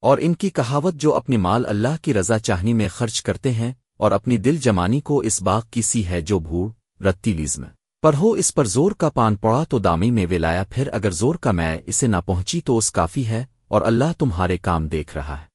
اور ان کی کہاوت جو اپنی مال اللہ کی رضا چاہنی میں خرچ کرتے ہیں اور اپنی دل جمانی کو اس باغ کی سی ہے جو بھوڑ، رتی لیز میں پر ہو اس پر زور کا پان پڑا تو دامی میں ولایا، پھر اگر زور کا میں اسے نہ پہنچی تو اس کافی ہے اور اللہ تمہارے کام دیکھ رہا ہے۔